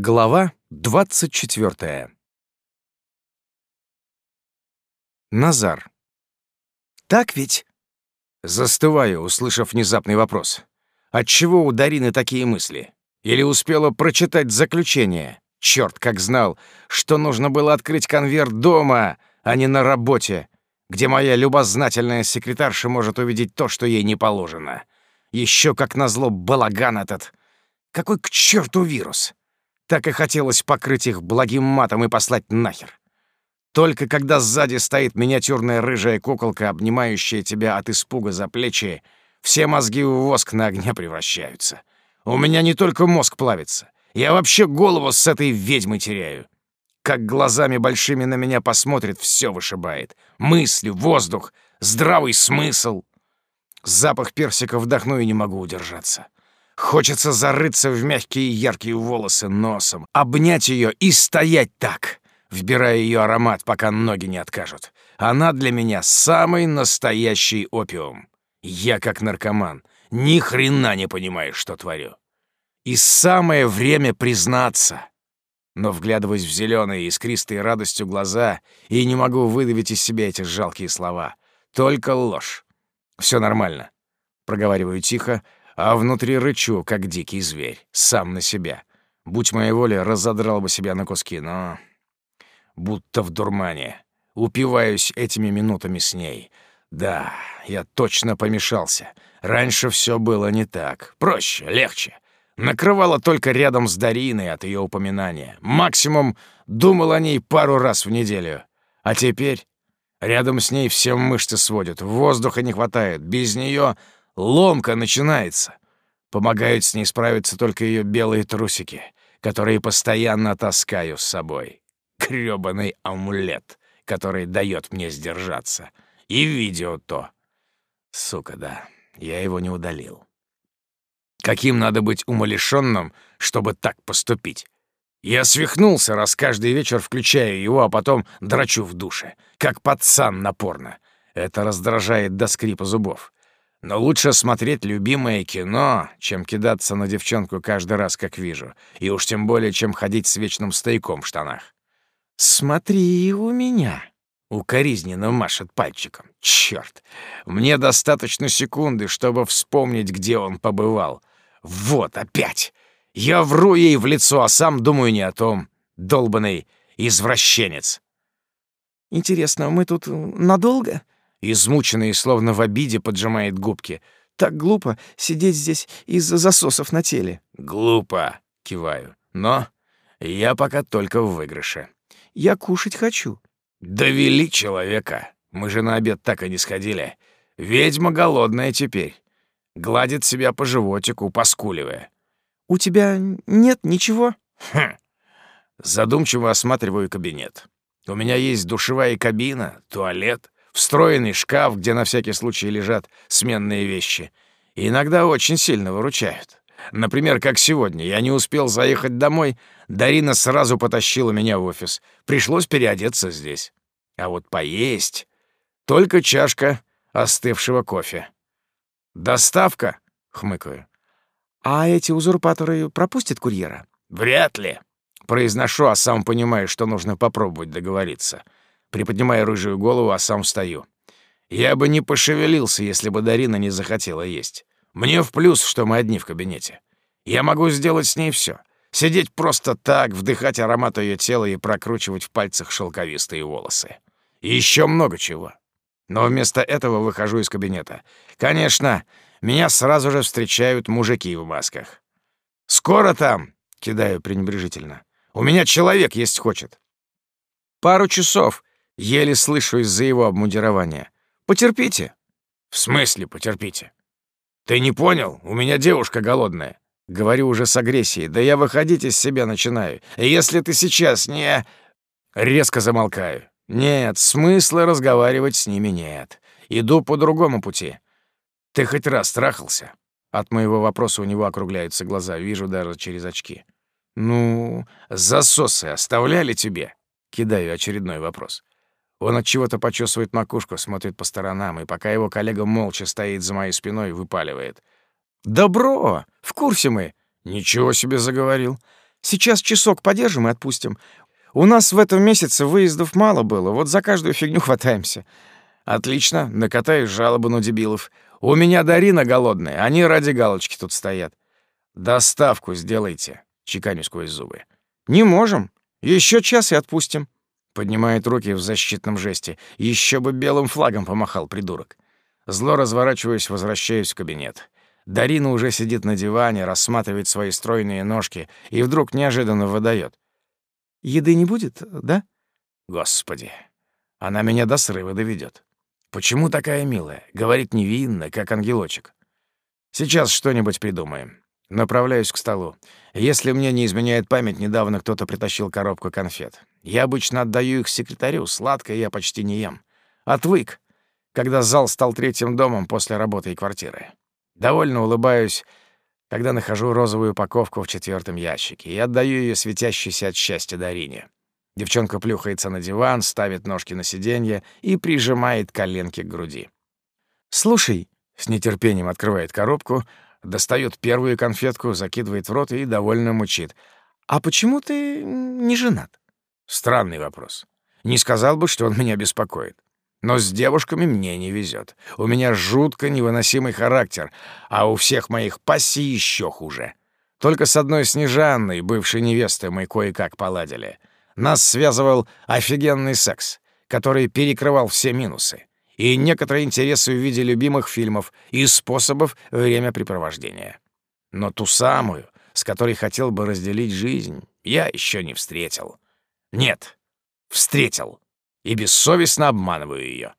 Глава 24. Назар. «Так ведь?» Застываю, услышав внезапный вопрос. Отчего у Дарины такие мысли? Или успела прочитать заключение? Черт, как знал, что нужно было открыть конверт дома, а не на работе, где моя любознательная секретарша может увидеть то, что ей не положено. Еще как назло балаган этот. Какой к черту вирус? Так и хотелось покрыть их благим матом и послать нахер. Только когда сзади стоит миниатюрная рыжая куколка, обнимающая тебя от испуга за плечи, все мозги в воск на огне превращаются. У меня не только мозг плавится, я вообще голову с этой ведьмой теряю. Как глазами большими на меня посмотрит, все вышибает. Мысли, воздух, здравый смысл. Запах персика вдохну и не могу удержаться. Хочется зарыться в мягкие яркие волосы носом, обнять ее и стоять так, вбирая ее аромат, пока ноги не откажут. Она для меня самый настоящий опиум. Я как наркоман, ни хрена не понимаю, что творю. И самое время признаться. Но вглядываюсь в зеленые, искристые радостью глаза и не могу выдавить из себя эти жалкие слова. Только ложь. Все нормально. Проговариваю тихо, а внутри рычу, как дикий зверь, сам на себя. Будь моей воля, разодрал бы себя на куски, но... Будто в дурмане. Упиваюсь этими минутами с ней. Да, я точно помешался. Раньше все было не так. Проще, легче. Накрывало только рядом с Дариной от ее упоминания. Максимум думал о ней пару раз в неделю. А теперь рядом с ней все мышцы сводят, воздуха не хватает. Без нее Ломка начинается. Помогают с ней справиться только ее белые трусики, которые постоянно таскаю с собой. Грёбаный амулет, который дает мне сдержаться. И видео то. Сука, да, я его не удалил. Каким надо быть умалишенным, чтобы так поступить? Я свихнулся, раз каждый вечер включаю его, а потом драчу в душе, как пацан напорно. Это раздражает до скрипа зубов. Но лучше смотреть любимое кино, чем кидаться на девчонку каждый раз, как вижу. И уж тем более, чем ходить с вечным стояком в штанах. «Смотри у меня!» — укоризненно машет пальчиком. Черт! Мне достаточно секунды, чтобы вспомнить, где он побывал. Вот опять! Я вру ей в лицо, а сам думаю не о том. Долбанный извращенец. «Интересно, мы тут надолго?» Измученный, словно в обиде, поджимает губки. «Так глупо сидеть здесь из-за засосов на теле». «Глупо», — киваю. «Но я пока только в выигрыше». «Я кушать хочу». «Довели человека. Мы же на обед так и не сходили. Ведьма голодная теперь. Гладит себя по животику, поскуливая». «У тебя нет ничего?» «Хм». Задумчиво осматриваю кабинет. У меня есть душевая кабина, туалет, встроенный шкаф, где на всякий случай лежат сменные вещи. И иногда очень сильно выручают. Например, как сегодня. Я не успел заехать домой, Дарина сразу потащила меня в офис. Пришлось переодеться здесь. А вот поесть... Только чашка остывшего кофе. «Доставка?» — хмыкаю. «А эти узурпаторы пропустят курьера?» «Вряд ли». Произношу, а сам понимаю, что нужно попробовать договориться приподнимая рыжую голову, а сам встаю. Я бы не пошевелился, если бы Дарина не захотела есть. Мне в плюс, что мы одни в кабинете. Я могу сделать с ней все. Сидеть просто так, вдыхать аромат ее тела и прокручивать в пальцах шелковистые волосы. И еще много чего. Но вместо этого выхожу из кабинета. Конечно, меня сразу же встречают мужики в масках. «Скоро там?» — кидаю пренебрежительно. «У меня человек есть хочет». «Пару часов», Еле слышу из-за его обмундирования. «Потерпите». «В смысле потерпите?» «Ты не понял? У меня девушка голодная». Говорю уже с агрессией. «Да я выходить из себя начинаю. Если ты сейчас не...» Резко замолкаю. «Нет, смысла разговаривать с ними нет. Иду по другому пути. Ты хоть раз трахался?» От моего вопроса у него округляются глаза, вижу даже через очки. «Ну, засосы оставляли тебе?» Кидаю очередной вопрос. Он от чего-то почесывает макушку, смотрит по сторонам, и пока его коллега молча стоит за моей спиной, выпаливает. «Добро! В курсе мы!» «Ничего себе заговорил!» Сейчас часок подержим и отпустим. У нас в этом месяце выездов мало было, вот за каждую фигню хватаемся. Отлично, накатаю жалобу на дебилов. У меня Дарина голодная, они ради галочки тут стоят. Доставку сделайте, чеканю сквозь зубы. Не можем. Еще час и отпустим. Поднимает руки в защитном жесте. Еще бы белым флагом помахал, придурок. Зло разворачиваюсь, возвращаюсь в кабинет. Дарина уже сидит на диване, рассматривает свои стройные ножки и вдруг неожиданно выдает. «Еды не будет, да?» Господи, она меня до срыва доведет. Почему такая милая? Говорит невинно, как ангелочек. Сейчас что-нибудь придумаем. Направляюсь к столу. Если мне не изменяет память, недавно кто-то притащил коробку конфет. Я обычно отдаю их секретарю, сладкое я почти не ем. Отвык, когда зал стал третьим домом после работы и квартиры. Довольно улыбаюсь, когда нахожу розовую упаковку в четвертом ящике и отдаю ее светящейся от счастья Дарине. Девчонка плюхается на диван, ставит ножки на сиденье и прижимает коленки к груди. «Слушай», — с нетерпением открывает коробку, достает первую конфетку, закидывает в рот и довольно мучит. «А почему ты не женат?» Странный вопрос. Не сказал бы, что он меня беспокоит. Но с девушками мне не везет. У меня жутко невыносимый характер, а у всех моих пассий еще хуже. Только с одной Снежанной, бывшей невестой, мы кое-как поладили. Нас связывал офигенный секс, который перекрывал все минусы, и некоторые интересы в виде любимых фильмов и способов времяпрепровождения. Но ту самую, с которой хотел бы разделить жизнь, я еще не встретил. Нет, встретил и бессовестно обманываю ее.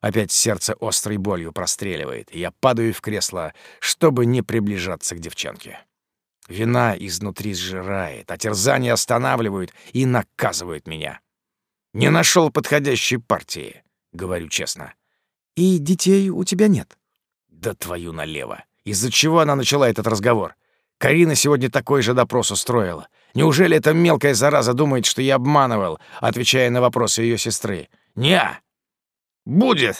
Опять сердце острой болью простреливает, и я падаю в кресло, чтобы не приближаться к девчонке. Вина изнутри сжирает, а терзания останавливают и наказывают меня. Не нашел подходящей партии, говорю честно. И детей у тебя нет? Да твою налево. Из-за чего она начала этот разговор? Карина сегодня такой же допрос устроила. Неужели эта мелкая зараза думает, что я обманывал, отвечая на вопросы ее сестры? Не. Будет,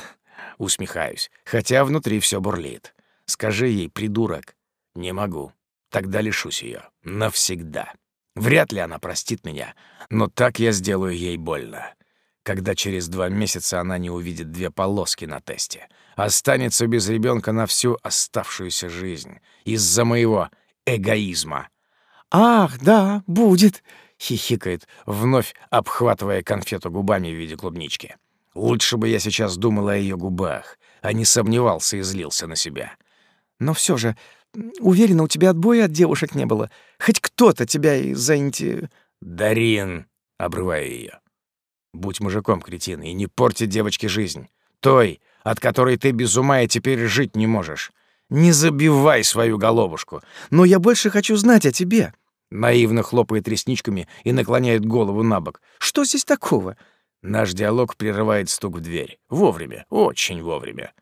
усмехаюсь, хотя внутри все бурлит. Скажи ей, придурок. Не могу. Тогда лишусь ее. Навсегда. Вряд ли она простит меня, но так я сделаю ей больно. Когда через два месяца она не увидит две полоски на тесте, останется без ребенка на всю оставшуюся жизнь из-за моего эгоизма. «Ах, да, будет!» — хихикает, вновь обхватывая конфету губами в виде клубнички. Лучше бы я сейчас думал о ее губах, а не сомневался и злился на себя. «Но все же, уверена, у тебя отбоя от девушек не было. Хоть кто-то тебя и заинти...» «Дарин!» — обрываю ее. «Будь мужиком, кретин, и не порти девочке жизнь. Той, от которой ты без ума и теперь жить не можешь. Не забивай свою головушку. Но я больше хочу знать о тебе. Наивно хлопает ресничками и наклоняет голову на бок. Что здесь такого? Наш диалог прерывает стук в дверь. Вовремя, очень вовремя.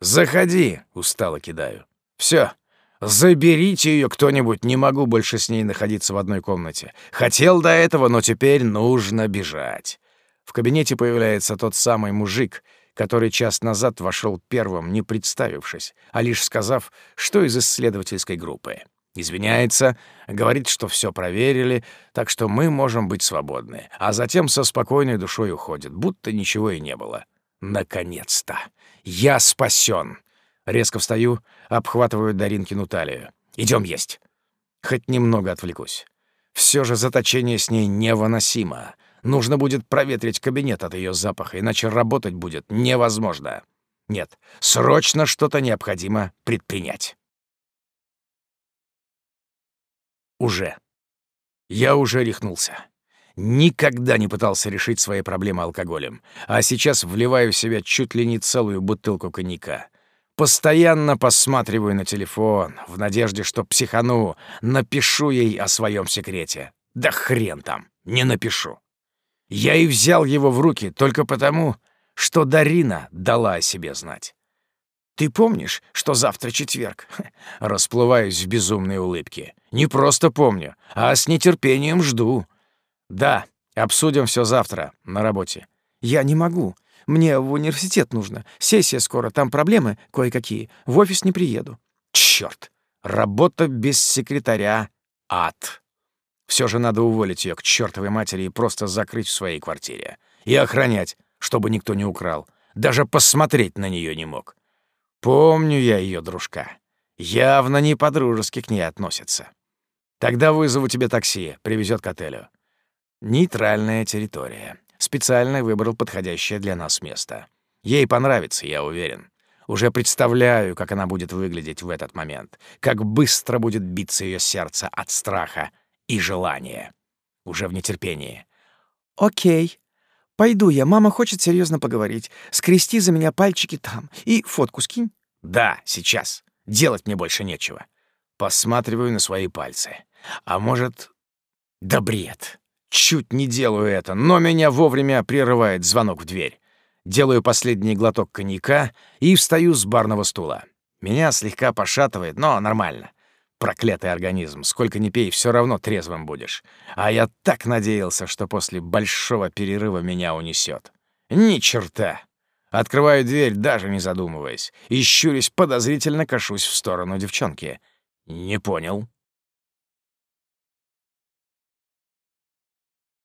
«Заходи!» — устало кидаю. Все, заберите ее кто-нибудь, не могу больше с ней находиться в одной комнате. Хотел до этого, но теперь нужно бежать. В кабинете появляется тот самый мужик, который час назад вошел первым, не представившись, а лишь сказав, что из исследовательской группы. Извиняется, говорит, что все проверили, так что мы можем быть свободны, а затем со спокойной душой уходит, будто ничего и не было. Наконец-то! Я спасен! Резко встаю, обхватываю Даринкину талию. Идем есть. Хоть немного отвлекусь. Все же заточение с ней невыносимо. Нужно будет проветрить кабинет от ее запаха, иначе работать будет невозможно. Нет, срочно что-то необходимо предпринять. Уже. Я уже рехнулся. Никогда не пытался решить свои проблемы алкоголем, а сейчас вливаю в себя чуть ли не целую бутылку коньяка. Постоянно посматриваю на телефон, в надежде, что психану, напишу ей о своем секрете. Да хрен там, не напишу. Я и взял его в руки только потому, что Дарина дала о себе знать. «Ты помнишь, что завтра четверг?» Расплываюсь в безумной улыбке. «Не просто помню, а с нетерпением жду». «Да, обсудим все завтра на работе». «Я не могу. Мне в университет нужно. Сессия скоро, там проблемы кое-какие. В офис не приеду». «Чёрт! Работа без секретаря — ад!» Все же надо уволить ее к чертовой матери и просто закрыть в своей квартире. И охранять, чтобы никто не украл. Даже посмотреть на нее не мог. Помню я ее дружка. Явно не по-дружески к ней относится. Тогда вызову тебе такси, привезет к отелю. Нейтральная территория. Специально выбрал подходящее для нас место. Ей понравится, я уверен. Уже представляю, как она будет выглядеть в этот момент, как быстро будет биться ее сердце от страха и желания. Уже в нетерпении. «Окей. Пойду я. Мама хочет серьезно поговорить. Скрести за меня пальчики там. И фотку скинь». «Да, сейчас. Делать мне больше нечего». Посматриваю на свои пальцы. А может... Да бред. Чуть не делаю это, но меня вовремя прерывает звонок в дверь. Делаю последний глоток коньяка и встаю с барного стула. Меня слегка пошатывает, но нормально. Проклятый организм, сколько ни пей, все равно трезвым будешь. А я так надеялся, что после большого перерыва меня унесет. Ни черта. Открываю дверь, даже не задумываясь, и щурясь подозрительно кашусь в сторону девчонки. Не понял.